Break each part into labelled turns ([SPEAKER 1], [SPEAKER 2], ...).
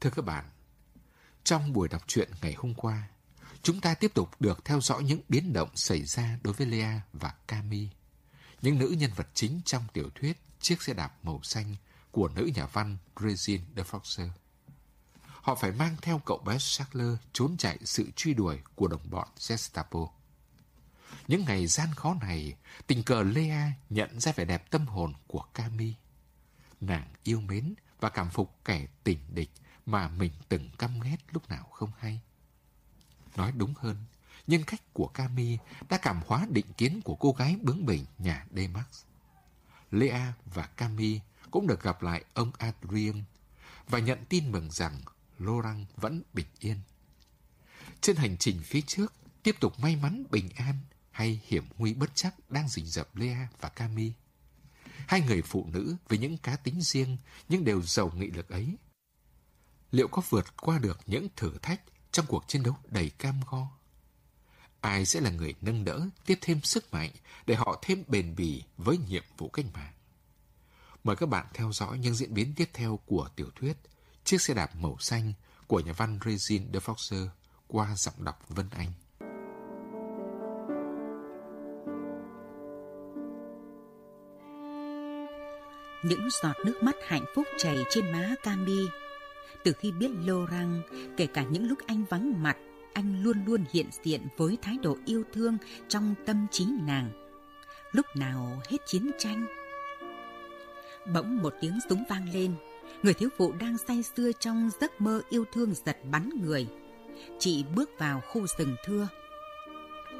[SPEAKER 1] Thưa các bạn, trong buổi đọc truyện ngày hôm qua, chúng ta tiếp tục được theo dõi những biến động xảy ra đối với Lea và Cami, những nữ nhân vật chính trong tiểu thuyết Chiếc xe đạp màu xanh của nữ nhà văn Regine de Foxer. Họ phải mang theo cậu bé Sackler trốn chạy sự truy đuổi của đồng bọn Gestapo. Những ngày gian khó này, tình cờ Lea nhận ra vẻ đẹp tâm hồn của Cami. Nàng yêu mến và cảm phục kẻ tình địch mà mình từng căm ghét lúc nào không hay. Nói đúng hơn, nhân cách của Cami đã cảm hóa định kiến của cô gái bướng bỉnh nhà Demax. Lea và Cami cũng được gặp lại ông Adrien và nhận tin mừng rằng Laurent vẫn bình yên. Trên hành trình phía trước, tiếp tục may mắn bình an hay hiểm nguy bất chắc đang rình rập Lea và Cami. Hai người phụ nữ với những cá tính riêng nhưng đều giàu nghị lực ấy. Liệu có vượt qua được những thử thách trong cuộc chiến đấu đầy cam go? Ai sẽ là người nâng đỡ, tiếp thêm sức mạnh để họ thêm bền bỉ với nhiệm vụ cách mạng? Mời các bạn theo dõi những diễn biến tiếp theo của tiểu thuyết Chiếc xe đạp màu xanh của nhà văn Regine de Foxer qua giọng đọc Vân Anh.
[SPEAKER 2] Những giọt nước mắt hạnh phúc chảy trên má Cami. Từ khi biết Laurent, kể cả những lúc anh vắng mặt, anh luôn luôn hiện diện với thái độ yêu thương trong tâm trí nàng. Lúc nào hết chiến tranh. Bỗng một tiếng súng vang lên, người thiếu phụ đang say sưa trong giấc mơ yêu thương giật bắn người. Chị bước vào khu rừng thưa.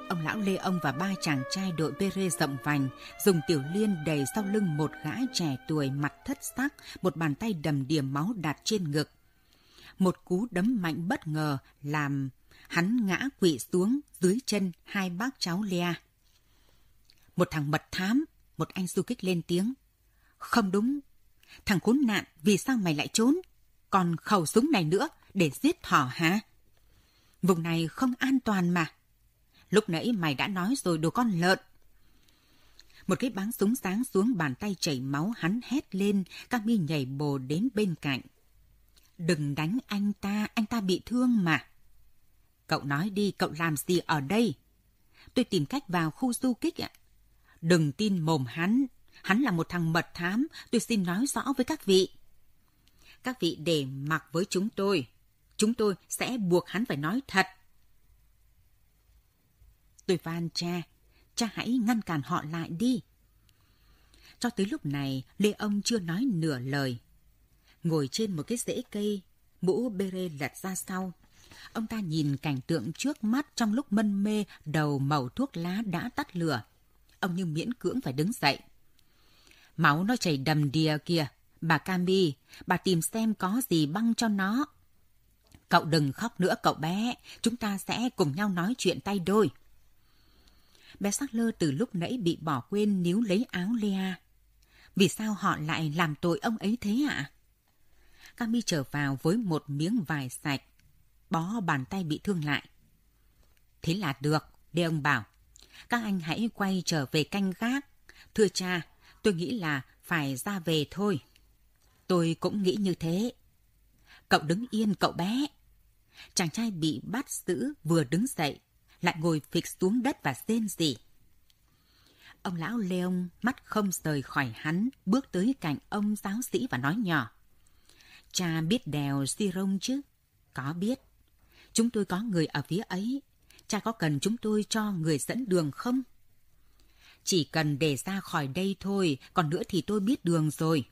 [SPEAKER 2] Ông lão Lê Ông và ba chàng trai đội bê rê rộng vành dùng tiểu liên đầy sau lưng một gã trẻ tuổi mặt thất sắc, một bàn tay đầm điểm máu đặt trên ngực. Một cú đấm mạnh bất ngờ làm hắn ngã quỵ xuống dưới chân hai bác cháu Lea. Một thằng mật thám, một anh du kích lên tiếng. Không đúng, thằng khốn nạn vì sao mày lại trốn? Còn khẩu súng này nữa để giết thỏ hả? Vùng này không an toàn mà. Lúc nãy mày đã nói rồi đồ con lợn. Một cái báng súng sáng xuống bàn tay chảy máu hắn hét lên, Cami nhảy bồ đến bên cạnh. Đừng đánh anh ta, anh ta bị thương mà. Cậu nói đi, cậu làm gì ở đây? Tôi tìm cách vào khu du kích ạ. Đừng tin mồm hắn, hắn là một thằng mật thám, tôi xin nói rõ với các vị. Các vị để mặc với chúng tôi, chúng tôi sẽ buộc hắn phải nói thật. Tôi van cha, cha hãy ngăn cản họ lại đi. Cho tới lúc này, Lê ông chưa nói nửa lời. Ngồi trên một cái rễ cây, mũ bere lật ra sau. Ông ta nhìn cảnh tượng trước mắt trong lúc mân mê đầu màu thuốc lá đã tắt lửa. Ông như miễn cưỡng phải đứng dậy. Máu nó chảy đầm đìa kìa. Bà Cami, bà tìm xem có gì băng cho nó. Cậu đừng khóc nữa cậu bé, chúng ta sẽ cùng nhau nói chuyện tay đôi bé sắc lơ từ lúc nãy bị bỏ quên níu lấy áo Lea. Vì sao họ lại làm tội ông ấy thế ạ? À? Cami trở vào với một miếng vải sạch, bó bàn tay bị thương lại. Thế là được, Đê ông bảo. Các anh hãy quay trở về canh gác. Thưa cha, tôi nghĩ là phải ra về thôi. Tôi cũng nghĩ như thế. Cậu đứng yên, cậu bé. Chàng trai bị bắt giữ vừa đứng dậy lại ngồi phịch xuống đất và rên rỉ. Ông lão Leon mắt không rời khỏi hắn, bước tới cạnh ông giáo sĩ và nói nhỏ. Cha biết đèo Sirong chứ? Có biết. Chúng tôi có người ở phía ấy. Cha có cần chúng tôi cho người dẫn đường không? Chỉ cần để ra khỏi đây thôi, còn nữa thì tôi biết đường rồi.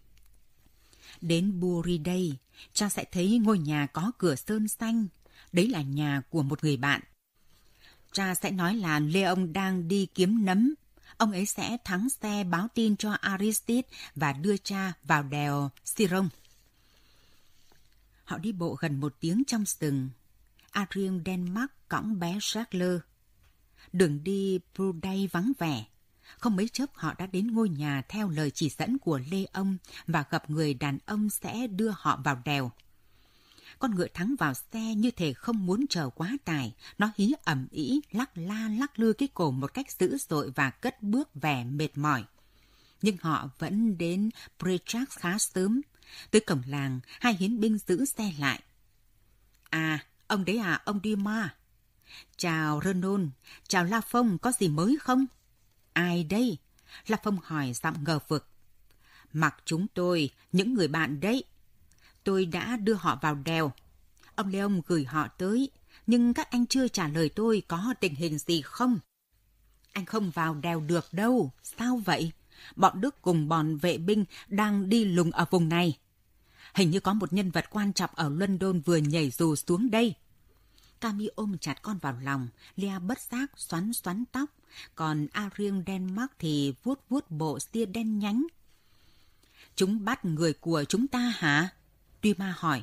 [SPEAKER 2] Đến Buri đây, cha sẽ thấy ngôi nhà có cửa sơn xanh. Đấy là nhà của một người bạn cha sẽ nói là lê ông đang đi kiếm nấm. Ông ấy sẽ thắng xe báo tin cho Aristide và đưa cha vào đèo Sirong. Họ đi bộ gần một tiếng trong rừng. Adrien Denmark cõng bé Charles. Đường đi Bruday vắng vẻ. Không mấy chốc họ đã đến ngôi nhà theo lời chỉ dẫn của Lê ông và gặp người đàn ông sẽ đưa họ vào đèo. Con ngựa thắng vào xe như thể không muốn chờ quá tải. Nó hí ẩm ý, lắc la lắc lư cái cổ một cách dữ dội và cất bước vẻ mệt mỏi. Nhưng họ vẫn đến Prechak khá sớm. Tới cổng làng, hai hiến binh giữ xe lại. À, ông đấy à, ông Dima. Chào Renon, chào La Phong, có gì mới không? Ai đây? La Phong hỏi giọng ngờ vực. Mặc chúng tôi, những người bạn đấy. Tôi đã đưa họ vào đèo. Ông Leon gửi họ tới, nhưng các anh chưa trả lời tôi có tình hình gì không. Anh không vào đèo được đâu, sao vậy? Bọn Đức cùng bọn vệ binh đang đi lùng ở vùng này. Hình như có một nhân vật quan trọng ở London vừa nhảy dù xuống đây. Cami ôm chặt con vào lòng, Lea bất giác xoắn xoắn tóc, còn arien Denmark thì vuốt vuốt bộ tia đen nhánh. Chúng bắt người của chúng ta hả? Tuy ma hỏi.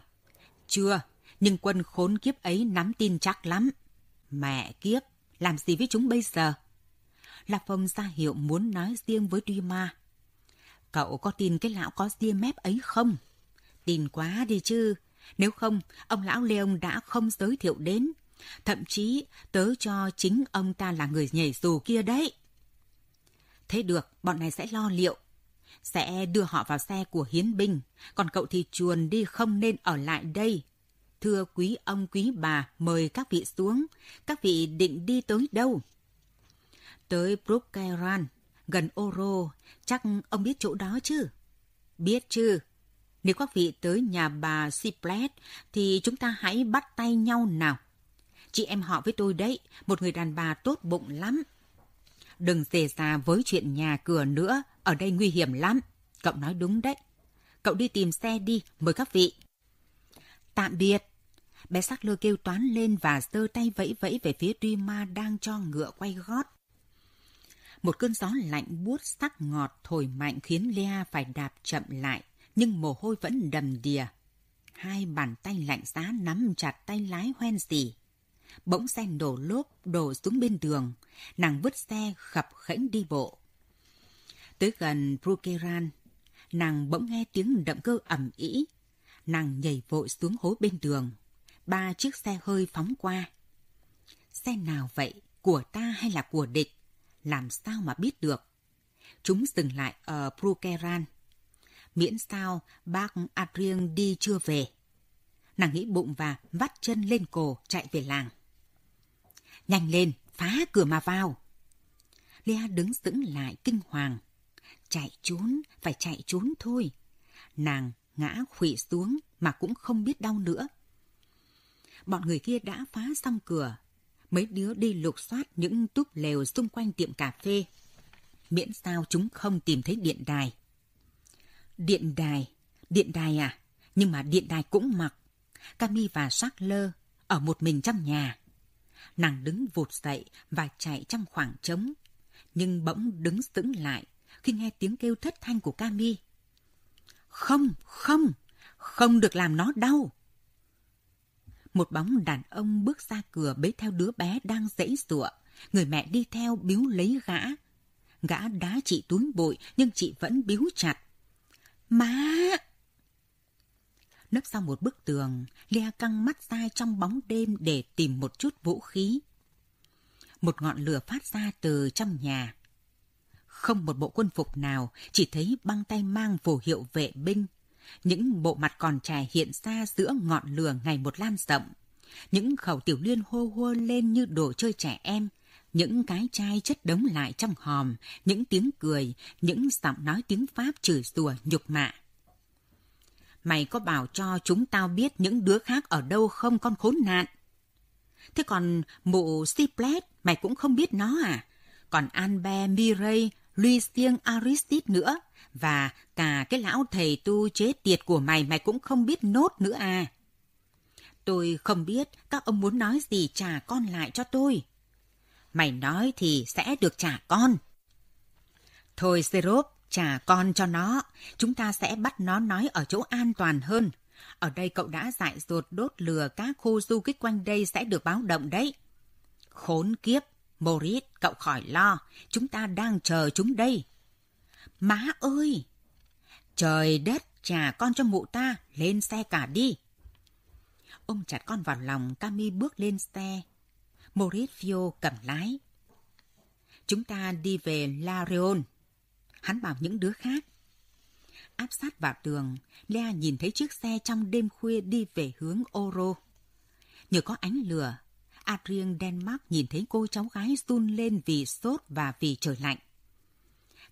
[SPEAKER 2] Chưa, nhưng quân khốn kiếp ấy nắm tin chắc lắm. Mẹ kiếp, làm gì với chúng bây giờ? Lạc Phong ra hiệu muốn nói riêng với Duy Ma. Cậu có tin cái lão có ria mép ấy không? Tin quá đi chứ. Nếu không, ông lão Leon đã không giới thiệu đến. Thậm chí tớ cho chính ông ta là người nhảy dù kia đấy. Thế được, bọn này sẽ lo liệu. Sẽ đưa họ vào xe của hiến binh. Còn cậu thì chuồn đi không nên ở lại đây. Thưa quý ông quý bà, mời các vị xuống. Các vị định đi tới đâu? Tới Brookeran, gần Oro. Chắc ông biết chỗ đó chứ? Biết chứ. Nếu các vị tới nhà bà Siplet thì chúng ta hãy bắt tay nhau nào. Chị em họ với tôi đấy, một người đàn bà tốt bụng lắm. Đừng dề già với chuyện nhà cửa nữa, ở đây nguy hiểm lắm. Cậu nói đúng đấy. Cậu đi tìm xe đi, mời các vị. Tạm biệt. Bé sắc lơ kêu toán lên và giơ tay vẫy vẫy về phía Duy Ma đang cho ngựa quay gót. Một cơn gió lạnh buốt sắc ngọt thổi mạnh khiến Lea phải đạp chậm lại, nhưng mồ hôi vẫn đầm đìa. Hai bàn tay lạnh giá nắm chặt tay lái hoen xỉ. Bỗng xe đổ lốp đổ xuống bên đường, nàng vứt xe khập khẽnh đi bộ. Tới gần Brukeran, nàng bỗng nghe tiếng động cơ ẩm ĩ. Nàng nhảy vội xuống hố bên đường. Ba chiếc xe hơi phóng qua. Xe nào vậy? Của ta hay là của địch? Làm sao mà biết được. Chúng dừng lại ở Brukeran. Miễn sao bác Adrien đi chưa về. Nàng nghĩ bụng và vắt chân lên cổ chạy về làng. Nhanh lên, phá cửa mà vào. Lea đứng sững lại kinh hoàng. Chạy trốn, phải chạy trốn thôi. Nàng ngã khủy xuống mà cũng không biết đau nữa. Bọn người kia đã phá xong cửa, mấy đứa đi lục soát những túp lều xung quanh tiệm cà phê. Miễn sao chúng không tìm thấy điện đài. Điện đài, điện đài à? Nhưng mà điện đài cũng mặc. Cami và Lơ ở một mình trong nhà. Nàng đứng vụt dậy và chạy trong khoảng trống. Nhưng bỗng đứng sững lại khi nghe tiếng kêu thất thanh của Cami. Không, không, không được làm nó đau. Một bóng đàn ông bước ra cửa bế theo đứa bé đang dãy sụa. Người mẹ đi theo biếu lấy gã. Gã đá chị túi bụi nhưng chị vẫn biếu chặt. Má! Nấp sau một bức tường, Lea căng mắt ra trong bóng đêm để tìm một chút vũ khí. Một ngọn lửa phát ra từ trong nhà. Không một bộ quân phục nào, chỉ thấy băng tay mang phù hiệu vệ binh những bộ mặt còn trẻ hiện ra giữa ngọn lửa ngày một lan rộng. Những khẩu tiểu liên hô hô lên như đồ chơi trẻ em. Những cái chai chất đống lại trong hòm, những tiếng cười, những giọng nói tiếng Pháp chửi rủa nhục mạ. Mày có bảo cho chúng tao biết những đứa khác ở đâu không con khốn nạn? Thế còn mụ Siplet, mày cũng không biết nó à? Còn Anbe, Mireille, Lucien Aristide nữa. Và cả cái lão thầy tu chế tiệt của mày mày cũng không biết nốt nữa à. Tôi không biết các ông muốn nói gì trả con lại cho tôi. Mày nói thì sẽ được trả con. Thôi Serop, trả con cho nó. Chúng ta sẽ bắt nó nói ở chỗ an toàn hơn. Ở đây cậu đã dại dột đốt lừa các khu du kích quanh đây sẽ được báo động đấy. Khốn kiếp, Moritz, cậu khỏi lo. Chúng ta đang chờ chúng đây. Má ơi! Trời đất, trả con cho mụ ta, lên xe cả đi. Ông chặt con vào lòng, Cami bước lên xe. Maurizio cầm lái. Chúng ta đi về La Reon. Hắn bảo những đứa khác. Áp sát vào tường, Lea nhìn thấy chiếc xe trong đêm khuya đi về hướng Oro. Nhờ có ánh lửa, Adrian Denmark nhìn thấy cô cháu gái run lên vì sốt và vì trời lạnh.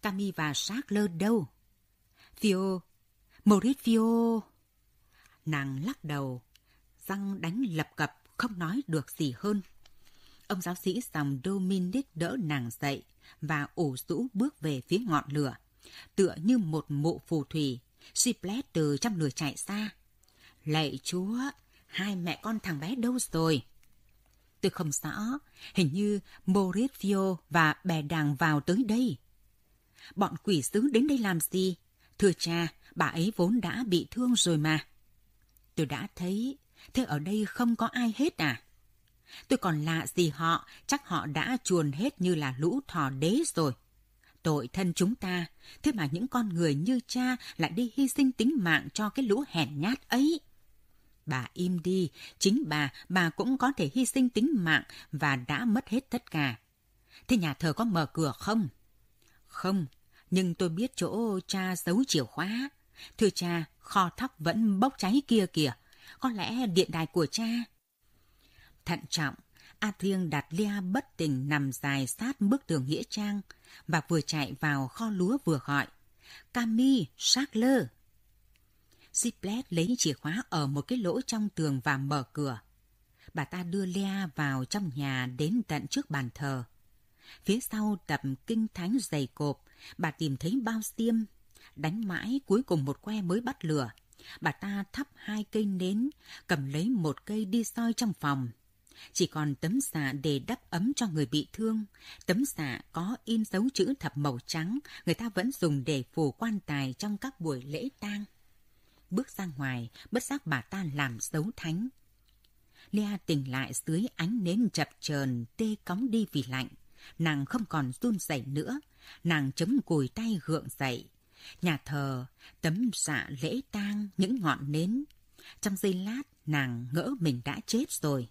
[SPEAKER 2] Cami và Charles đâu? Fio, Mauricio... Nàng lắc đầu, răng đánh lập cập, không nói được gì hơn. Ông giáo sĩ dòng Dominic đỡ nàng dậy và ủ rũ bước về phía ngọn lửa. Tựa như một mộ phù thủy, Siplet từ trong lửa chạy xa. Lạy chúa, hai mẹ con thằng bé đâu rồi? Tôi không rõ, hình như Maurizio và bè đàng vào tới đây. Bọn quỷ sứ đến đây làm gì? Thưa cha, bà ấy vốn đã bị thương rồi mà. Tôi đã thấy, thế ở đây không có ai hết à? Tôi còn lạ gì họ, chắc họ đã chuồn hết như là lũ thỏ đế rồi. Tội thân chúng ta, thế mà những con người như cha lại đi hy sinh tính mạng cho cái lũ hèn nhát ấy. Bà im đi, chính bà, bà cũng có thể hy sinh tính mạng và đã mất hết tất cả. Thế nhà thờ có mở cửa không? Không, nhưng tôi biết chỗ cha giấu chìa khóa. Thưa cha, kho thóc vẫn bốc cháy kia kìa. Có lẽ điện đài của cha. Thận trọng, a thiêng đặt Lia bất tỉnh nằm dài sát bức tường nghĩa trang và vừa chạy vào kho lúa vừa gọi. Cami, sát lơ. Ziplet lấy chìa khóa ở một cái lỗ trong tường và mở cửa. Bà ta đưa Lea vào trong nhà đến tận trước bàn thờ. Phía sau tập kinh thánh dày cộp, bà tìm thấy bao xiêm. Đánh mãi cuối cùng một que mới bắt lửa. Bà ta thắp hai cây nến, cầm lấy một cây đi soi trong phòng. Chỉ còn tấm xạ để đắp ấm cho người bị thương. Tấm xạ có in dấu chữ thập màu trắng, người ta vẫn dùng để phủ quan tài trong các buổi lễ tang bước ra ngoài, bất giác bà ta làm dấu thánh. Lea tỉnh lại dưới ánh nến chập chờn tê cóng đi vì lạnh. Nàng không còn run rẩy nữa, nàng chấm cùi tay gượng dậy. Nhà thờ, tấm dạ lễ tang, những ngọn nến. Trong giây lát, nàng ngỡ mình đã chết rồi.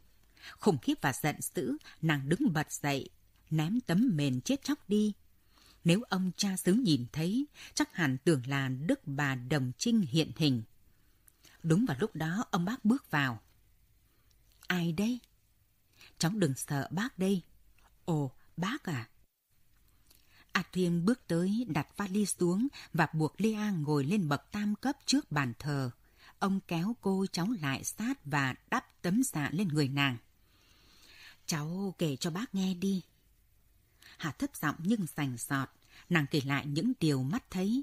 [SPEAKER 2] Khủng khiếp và giận dữ, nàng đứng bật dậy, ném tấm mền chết chóc đi. Nếu ông cha xứ nhìn thấy, chắc hẳn tưởng là Đức bà Đồng Trinh hiện hình. Đúng vào lúc đó ông bác bước vào. Ai đây? Cháu đừng sợ bác đây. Ồ, bác à? Adrien bước tới đặt vali xuống và buộc Lea ngồi lên bậc tam cấp trước bàn thờ. Ông kéo cô cháu lại sát và đắp tấm dạ lên người nàng. Cháu kể cho bác nghe đi. Hà thấp giọng nhưng sành sọt, nàng kể lại những điều mắt thấy.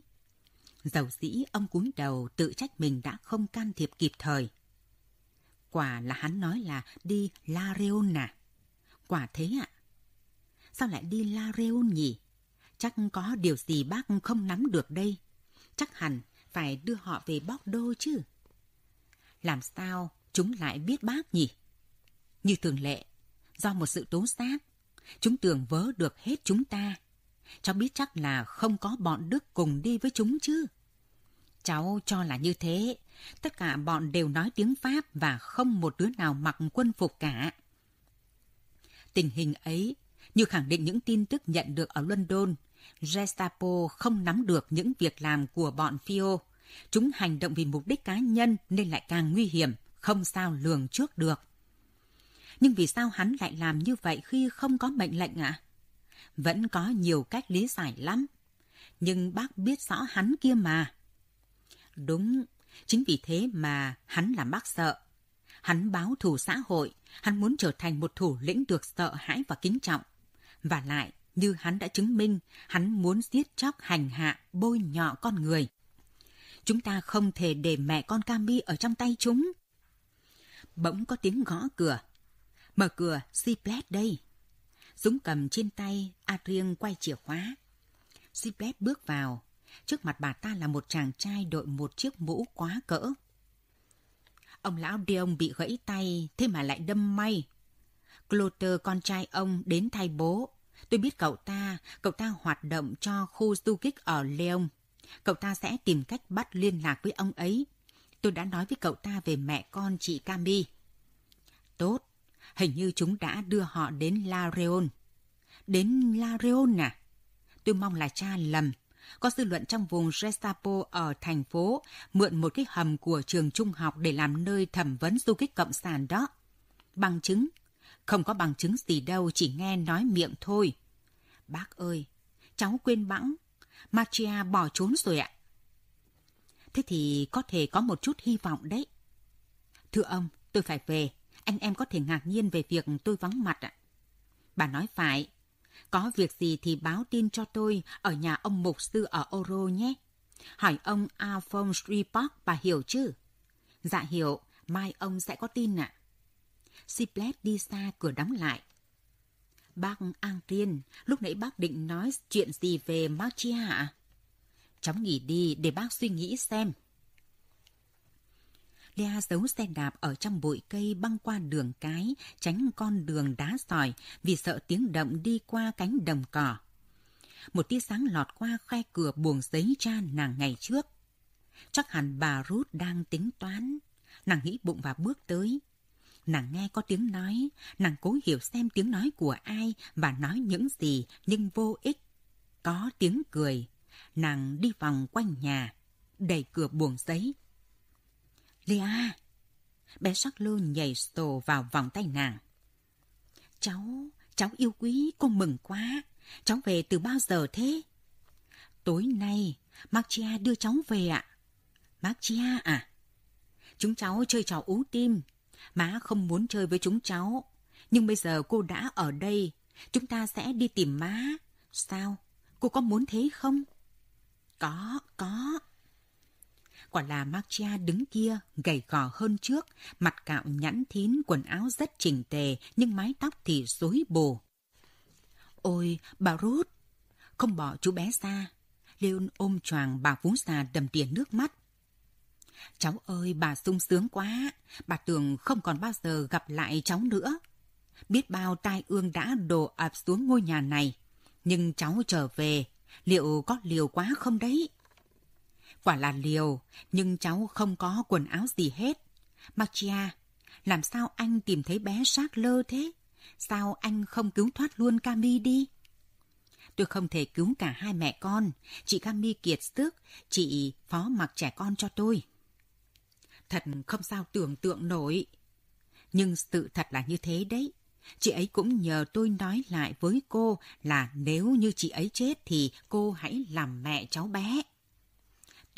[SPEAKER 2] Dầu dĩ ông cúi đầu tự trách mình đã không can thiệp kịp thời. Quả là hắn nói là đi La Reona. Quả thế ạ. Sao lại đi La Reon nhỉ? Chắc có điều gì bác không nắm được đây. Chắc hẳn phải đưa họ về Bordeaux chứ. Làm sao chúng lại biết bác nhỉ? Như thường lệ, do một sự tố giác, chúng tưởng vớ được hết chúng ta Cháu biết chắc là không có bọn Đức cùng đi với chúng chứ. Cháu cho là như thế. Tất cả bọn đều nói tiếng Pháp và không một đứa nào mặc quân phục cả. Tình hình ấy, như khẳng định những tin tức nhận được ở London, Gestapo không nắm được những việc làm của bọn Fio. Chúng hành động vì mục đích cá nhân nên lại càng nguy hiểm, không sao lường trước được. Nhưng vì sao hắn lại làm như vậy khi không có mệnh lệnh ạ? À? Vẫn có nhiều cách lý giải lắm. Nhưng bác biết rõ hắn kia mà. Đúng, chính vì thế mà hắn làm bác sợ. Hắn báo thù xã hội, hắn muốn trở thành một thủ lĩnh được sợ hãi và kính trọng. Và lại, như hắn đã chứng minh, hắn muốn giết chóc hành hạ, bôi nhọ con người. Chúng ta không thể để mẹ con Cami ở trong tay chúng. Bỗng có tiếng gõ cửa. Mở cửa, Siplet đây. Dũng cầm trên tay, Adrien quay chìa khóa. Siplet bước vào. Trước mặt bà ta là một chàng trai đội một chiếc mũ quá cỡ. Ông lão Dion bị gãy tay, thế mà lại đâm may. Clotter con trai ông đến thay bố. Tôi biết cậu ta, cậu ta hoạt động cho khu du kích ở leon Cậu ta sẽ tìm cách bắt liên lạc với ông ấy. Tôi đã nói với cậu ta về mẹ con chị Cami. Tốt, Hình như chúng đã đưa họ đến La Reon. Đến La Reon à? Tôi mong là cha lầm. Có dư luận trong vùng Gestapo ở thành phố mượn một cái hầm của trường trung học để làm nơi thẩm vấn du kích cộng sản đó. Bằng chứng? Không có bằng chứng gì đâu, chỉ nghe nói miệng thôi. Bác ơi, cháu quên bẵng. Machia bỏ trốn rồi ạ. Thế thì có thể có một chút hy vọng đấy. Thưa ông, tôi phải về. Anh em có thể ngạc nhiên về việc tôi vắng mặt ạ. Bà nói phải. Có việc gì thì báo tin cho tôi ở nhà ông mục sư ở Oro nhé. Hỏi ông Alphonse Report bà hiểu chứ? Dạ hiểu, mai ông sẽ có tin ạ. À. Siplet đi xa cửa đóng lại. Bác An Tiên, lúc nãy bác định nói chuyện gì về Marchia ạ? Cháu nghỉ đi để bác suy nghĩ xem. Lea giấu xe đạp ở trong bụi cây băng qua đường cái, tránh con đường đá sỏi vì sợ tiếng động đi qua cánh đồng cỏ. Một tia sáng lọt qua khe cửa buồng giấy cha nàng ngày trước. Chắc hẳn bà Ruth đang tính toán. Nàng nghĩ bụng và bước tới. Nàng nghe có tiếng nói, nàng cố hiểu xem tiếng nói của ai và nói những gì nhưng vô ích. Có tiếng cười. Nàng đi vòng quanh nhà, đẩy cửa buồng giấy. Lia, Bé sắc lô nhảy sổ vào vòng tay nàng. Cháu, cháu yêu quý, cô mừng quá. Cháu về từ bao giờ thế? Tối nay, Marcia đưa cháu về ạ. Marcia à? Chúng cháu chơi trò ú tim. Má không muốn chơi với chúng cháu. Nhưng bây giờ cô đã ở đây. Chúng ta sẽ đi tìm má. Sao? Cô có muốn thế không? Có, có. Quả là Marcia đứng kia, gầy gò hơn trước, mặt cạo nhẵn thín, quần áo rất chỉnh tề, nhưng mái tóc thì rối bù. Ôi, bà Ruth! Không bỏ chú bé ra. Leon ôm choàng bà vú già đầm đìa nước mắt. Cháu ơi, bà sung sướng quá. Bà tưởng không còn bao giờ gặp lại cháu nữa. Biết bao tai ương đã đổ ập xuống ngôi nhà này. Nhưng cháu trở về, liệu có liều quá không đấy? Quả là liều, nhưng cháu không có quần áo gì hết. Machia, làm sao anh tìm thấy bé sát lơ thế? Sao anh không cứu thoát luôn Cami đi? Tôi không thể cứu cả hai mẹ con. Chị Cami kiệt sức, chị phó mặc trẻ con cho tôi. Thật không sao tưởng tượng nổi. Nhưng sự thật là như thế đấy. Chị ấy cũng nhờ tôi nói lại với cô là nếu như chị ấy chết thì cô hãy làm mẹ cháu bé.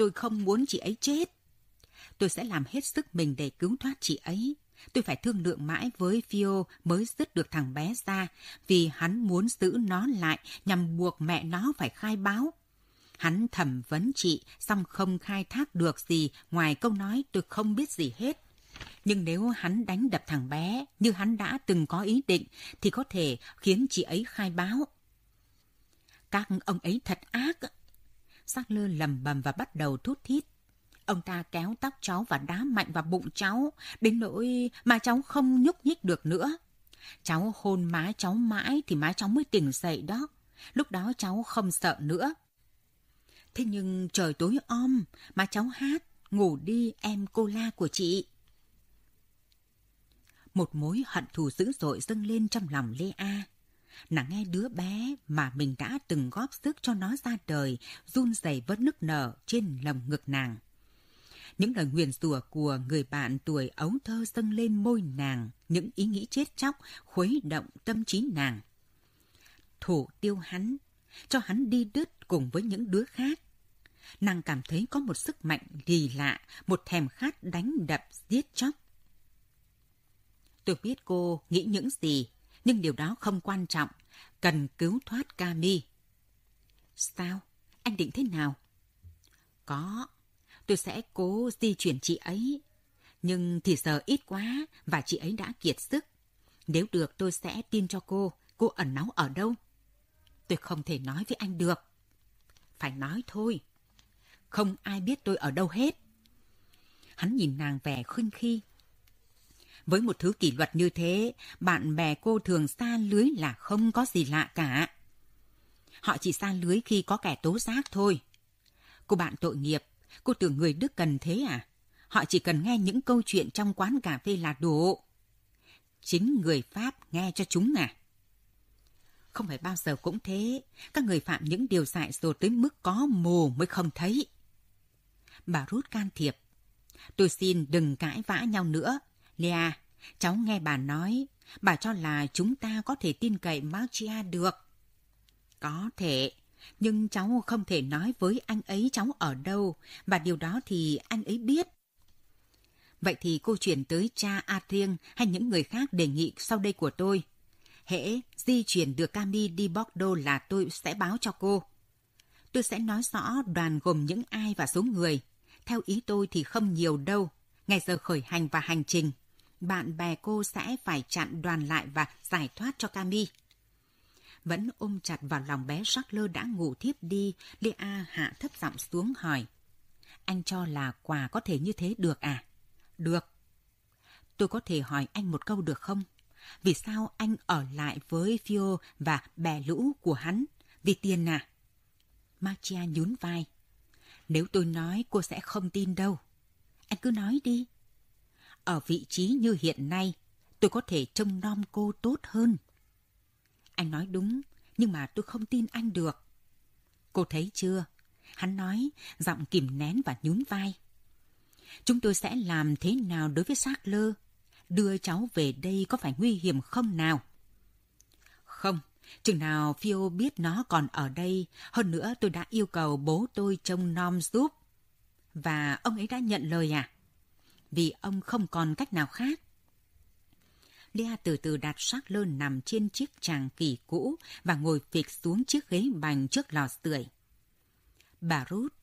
[SPEAKER 2] Tôi không muốn chị ấy chết. Tôi sẽ làm hết sức mình để cứu thoát chị ấy. Tôi phải thương lượng mãi với Fio mới dứt được thằng bé ra, vì hắn muốn giữ nó lại nhằm buộc mẹ nó phải khai báo. Hắn thẩm vấn chị, xong không khai thác được gì ngoài câu nói tôi không biết gì hết. Nhưng nếu hắn đánh đập thằng bé như hắn đã từng có ý định thì có thể khiến chị ấy khai báo. Các ông ấy thật ác. Sắc lơ lầm bầm và bắt đầu thút thít. Ông ta kéo tóc cháu và đá mạnh vào bụng cháu, đến nỗi mà cháu không nhúc nhích được nữa. Cháu hôn má cháu mãi thì má cháu mới tỉnh dậy đó. Lúc đó cháu không sợ nữa. Thế nhưng trời tối om, mà cháu hát, ngủ đi em cô la của chị. Một mối hận thù dữ dội dâng lên trong lòng Lê A. Nàng nghe đứa bé mà mình đã từng góp sức cho nó ra đời, run rẩy vẫn nức nở trên lồng ngực nàng. Những lời nguyền rủa của người bạn tuổi ấu thơ dâng lên môi nàng, những ý nghĩ chết chóc khuấy động tâm trí nàng. Thủ tiêu hắn, cho hắn đi đứt cùng với những đứa khác. Nàng cảm thấy có một sức mạnh kỳ lạ, một thèm khát đánh đập giết chóc. Tôi biết cô nghĩ những gì, nhưng điều đó không quan trọng. Cần cứu thoát Cami. Sao? Anh định thế nào? Có, tôi sẽ cố di chuyển chị ấy. Nhưng thì giờ ít quá và chị ấy đã kiệt sức. Nếu được tôi sẽ tin cho cô, cô ẩn náu ở đâu. Tôi không thể nói với anh được. Phải nói thôi. Không ai biết tôi ở đâu hết. Hắn nhìn nàng vẻ khinh khi. Với một thứ kỷ luật như thế, bạn bè cô thường xa lưới là không có gì lạ cả. Họ chỉ xa lưới khi có kẻ tố giác thôi. Cô bạn tội nghiệp, Cô tưởng người Đức cần thế à? Họ chỉ cần nghe những câu chuyện trong quán cà phê là đủ. Chính người Pháp nghe cho chúng à? Không phải bao giờ cũng thế. Các người phạm những điều dại dột tới mức có mù mới không thấy. Bà rút can thiệp. Tôi xin đừng cãi vã nhau nữa. Lea, Cháu nghe bà nói, bà cho là chúng ta có thể tin cậy Marcia được. Có thể, nhưng cháu không thể nói với anh ấy cháu ở đâu, và điều đó thì anh ấy biết. Vậy thì cô chuyển tới cha Adrien hay những người khác đề nghị sau đây của tôi. Hễ di chuyển được Cami đi Bordeaux là tôi sẽ báo cho cô. Tôi sẽ nói rõ đoàn gồm những ai và số người. Theo ý tôi thì không nhiều đâu. Ngày giờ khởi hành và hành trình, bạn bè cô sẽ phải chặn đoàn lại và giải thoát cho Cami. Vẫn ôm chặt vào lòng bé lơ đã ngủ thiếp đi, Lea hạ thấp giọng xuống hỏi. Anh cho là quà có thể như thế được à? Được. Tôi có thể hỏi anh một câu được không? Vì sao anh ở lại với Fio và bè lũ của hắn? Vì tiền à? Machia nhún vai. Nếu tôi nói cô sẽ không tin đâu. Anh cứ nói đi. Ở vị trí như hiện nay, tôi có thể trông nom cô tốt hơn. Anh nói đúng, nhưng mà tôi không tin anh được. Cô thấy chưa? Hắn nói, giọng kìm nén và nhún vai. Chúng tôi sẽ làm thế nào đối với xác lơ? Đưa cháu về đây có phải nguy hiểm không nào? Không, chừng nào Phiêu biết nó còn ở đây, hơn nữa tôi đã yêu cầu bố tôi trông nom giúp. Và ông ấy đã nhận lời à? Vì ông không còn cách nào khác. Lea từ từ đặt xác lơ nằm trên chiếc tràng kỳ cũ và ngồi phịch xuống chiếc ghế bành trước lò sưởi. Bà Ruth,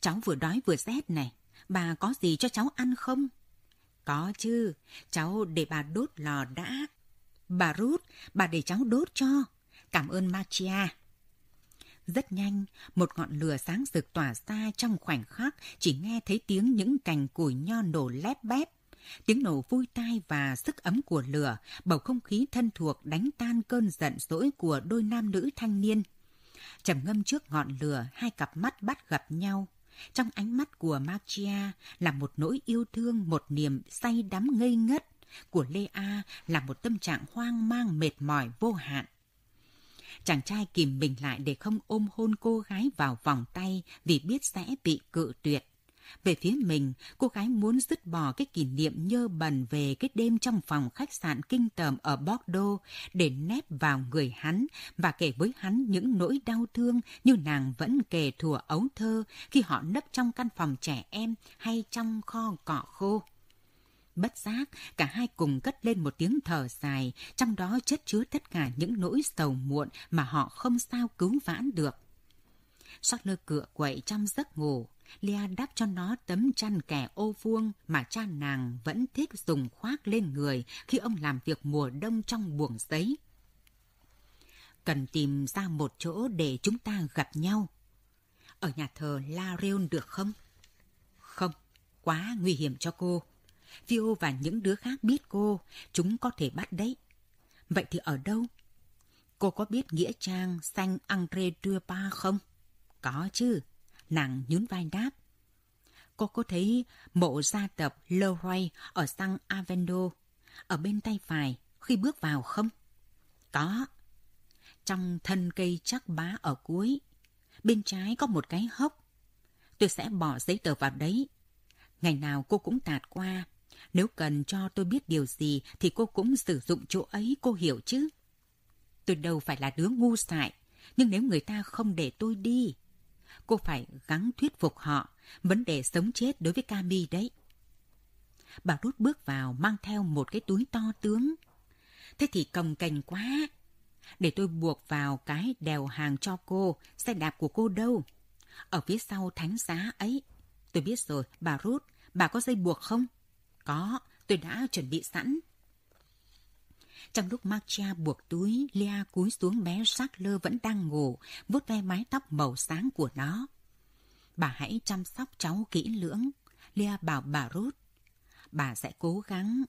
[SPEAKER 2] cháu vừa đói vừa rét này, bà có gì cho cháu ăn không? Có chứ, cháu để bà đốt lò đã. Bà Ruth, bà để cháu đốt cho. Cảm ơn Machia. Rất nhanh, một ngọn lửa sáng rực tỏa ra trong khoảnh khắc, chỉ nghe thấy tiếng những cành củi nho nổ lép bép. Tiếng nổ vui tai và sức ấm của lửa, bầu không khí thân thuộc đánh tan cơn giận dỗi của đôi nam nữ thanh niên. Trầm ngâm trước ngọn lửa, hai cặp mắt bắt gặp nhau. Trong ánh mắt của Marcia là một nỗi yêu thương, một niềm say đắm ngây ngất. Của Lea là một tâm trạng hoang mang mệt mỏi vô hạn. Chàng trai kìm mình lại để không ôm hôn cô gái vào vòng tay vì biết sẽ bị cự tuyệt. Về phía mình, cô gái muốn dứt bỏ cái kỷ niệm nhơ bẩn về cái đêm trong phòng khách sạn kinh tởm ở Bordeaux để nép vào người hắn và kể với hắn những nỗi đau thương như nàng vẫn kể thùa ấu thơ khi họ nấp trong căn phòng trẻ em hay trong kho cỏ khô. Bất giác, cả hai cùng cất lên một tiếng thở dài, trong đó chất chứa tất cả những nỗi sầu muộn mà họ không sao cứu vãn được. xót lơ cựa quậy trong giấc ngủ, Lia đắp cho nó tấm chăn kẻ ô vuông mà cha nàng vẫn thích dùng khoác lên người khi ông làm việc mùa đông trong buồng giấy. Cần tìm ra một chỗ để chúng ta gặp nhau. Ở nhà thờ La Reon được không? Không, quá nguy hiểm cho cô. Phiêu và những đứa khác biết cô, chúng có thể bắt đấy. Vậy thì ở đâu? Cô có biết nghĩa trang Saint André Dupa không? Có chứ. Nàng nhún vai đáp. Cô có thấy mộ gia tập Leroy ở sang Avendo, ở bên tay phải khi bước vào không? Có. Trong thân cây chắc bá ở cuối, bên trái có một cái hốc. Tôi sẽ bỏ giấy tờ vào đấy. Ngày nào cô cũng tạt qua. Nếu cần cho tôi biết điều gì thì cô cũng sử dụng chỗ ấy, cô hiểu chứ? Tôi đâu phải là đứa ngu dại, nhưng nếu người ta không để tôi đi, cô phải gắng thuyết phục họ, vấn đề sống chết đối với Cami đấy. Bà rút bước vào mang theo một cái túi to tướng. Thế thì cồng cành quá. Để tôi buộc vào cái đèo hàng cho cô, xe đạp của cô đâu. Ở phía sau thánh giá ấy. Tôi biết rồi, bà rút, bà có dây buộc không? Có, tôi đã chuẩn bị sẵn. Trong lúc Marcia buộc túi, Lia cúi xuống bé sắc lơ vẫn đang ngủ, vuốt ve mái tóc màu sáng của nó. Bà hãy chăm sóc cháu kỹ lưỡng. Lia bảo bà Ruth. Bà sẽ cố gắng.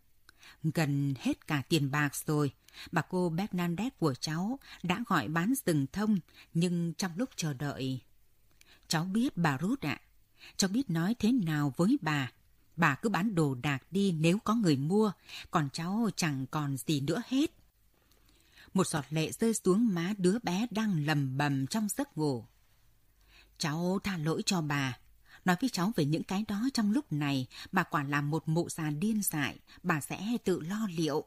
[SPEAKER 2] Gần hết cả tiền bạc rồi. Bà cô Bernadette của cháu đã gọi bán rừng thông, nhưng trong lúc chờ đợi... Cháu biết bà Ruth ạ. Cháu biết nói thế nào với bà Bà cứ bán đồ đạc đi nếu có người mua, còn cháu chẳng còn gì nữa hết. Một giọt lệ rơi xuống má đứa bé đang lầm bầm trong giấc ngủ. Cháu tha lỗi cho bà. Nói với cháu về những cái đó trong lúc này, bà quả là một mụ già điên dại, bà sẽ tự lo liệu.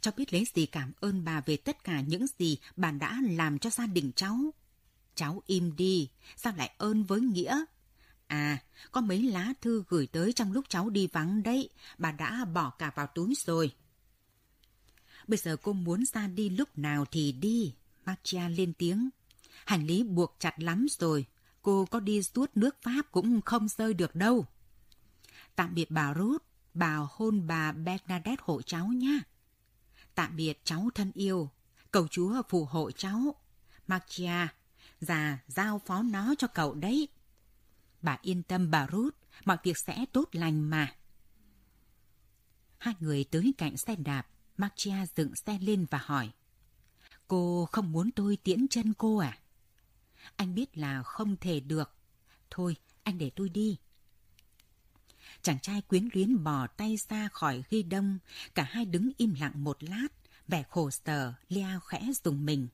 [SPEAKER 2] Cháu biết lấy gì cảm ơn bà về tất cả những gì bà đã làm cho gia đình cháu. Cháu im đi, sao lại ơn với Nghĩa? À, có mấy lá thư gửi tới trong lúc cháu đi vắng đấy, bà đã bỏ cả vào túi rồi. Bây giờ cô muốn ra đi lúc nào thì đi, Marcia lên tiếng. Hành lý buộc chặt lắm rồi, cô có đi suốt nước Pháp cũng không rơi được đâu. Tạm biệt bà Ruth, bà hôn bà Bernadette hộ cháu nha. Tạm biệt cháu thân yêu, cầu Chúa phù hộ cháu. Marcia già giao phó nó cho cậu đấy. Bà yên tâm bà Ruth, mọi việc sẽ tốt lành mà. Hai người tới cạnh xe đạp, Marcia dựng xe lên và hỏi. Cô không muốn tôi tiễn chân cô à? Anh biết là không thể được. Thôi, anh để tôi đi. Chàng trai quyến luyến bò tay ra khỏi ghi đông, cả hai đứng im lặng một lát, vẻ khổ sở, Leo khẽ dùng mình.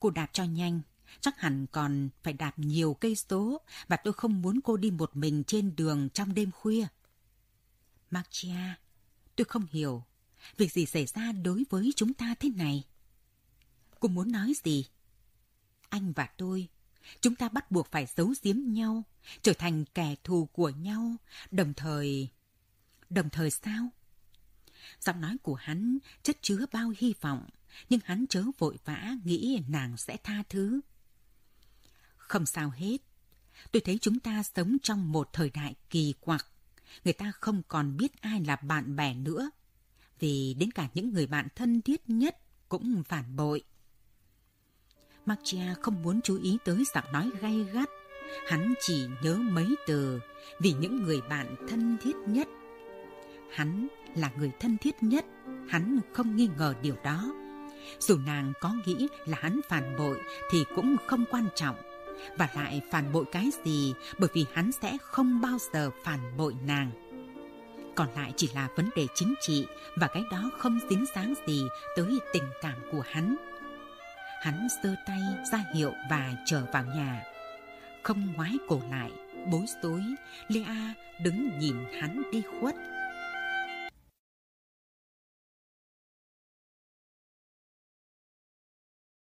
[SPEAKER 2] Cô đạp cho nhanh, chắc hẳn còn phải đạp nhiều cây số và tôi không muốn cô đi một mình trên đường trong đêm khuya. Marcia, tôi không hiểu, việc gì xảy ra đối với chúng ta thế này? Cô muốn nói gì? Anh và tôi, chúng ta bắt buộc phải giấu giếm nhau, trở thành kẻ thù của nhau, đồng thời... Đồng thời sao? Giọng nói của hắn chất chứa bao hy vọng, nhưng hắn chớ vội vã nghĩ nàng sẽ tha thứ. Không sao hết. Tôi thấy chúng ta sống trong một thời đại kỳ quặc. Người ta không còn biết ai là bạn bè nữa. Vì đến cả những người bạn thân thiết nhất cũng phản bội. Marcia không muốn chú ý tới giọng nói gay gắt. Hắn chỉ nhớ mấy từ vì những người bạn thân thiết nhất. Hắn là người thân thiết nhất, hắn không nghi ngờ điều đó. Dù nàng có nghĩ là hắn phản bội thì cũng không quan trọng. Và lại phản bội cái gì bởi vì hắn sẽ không bao giờ phản bội nàng. Còn lại chỉ là vấn đề chính trị và cái đó không dính dáng gì tới tình cảm của hắn. Hắn sơ tay ra hiệu và trở vào nhà. Không ngoái cổ lại, bối rối, Lea đứng nhìn hắn đi khuất.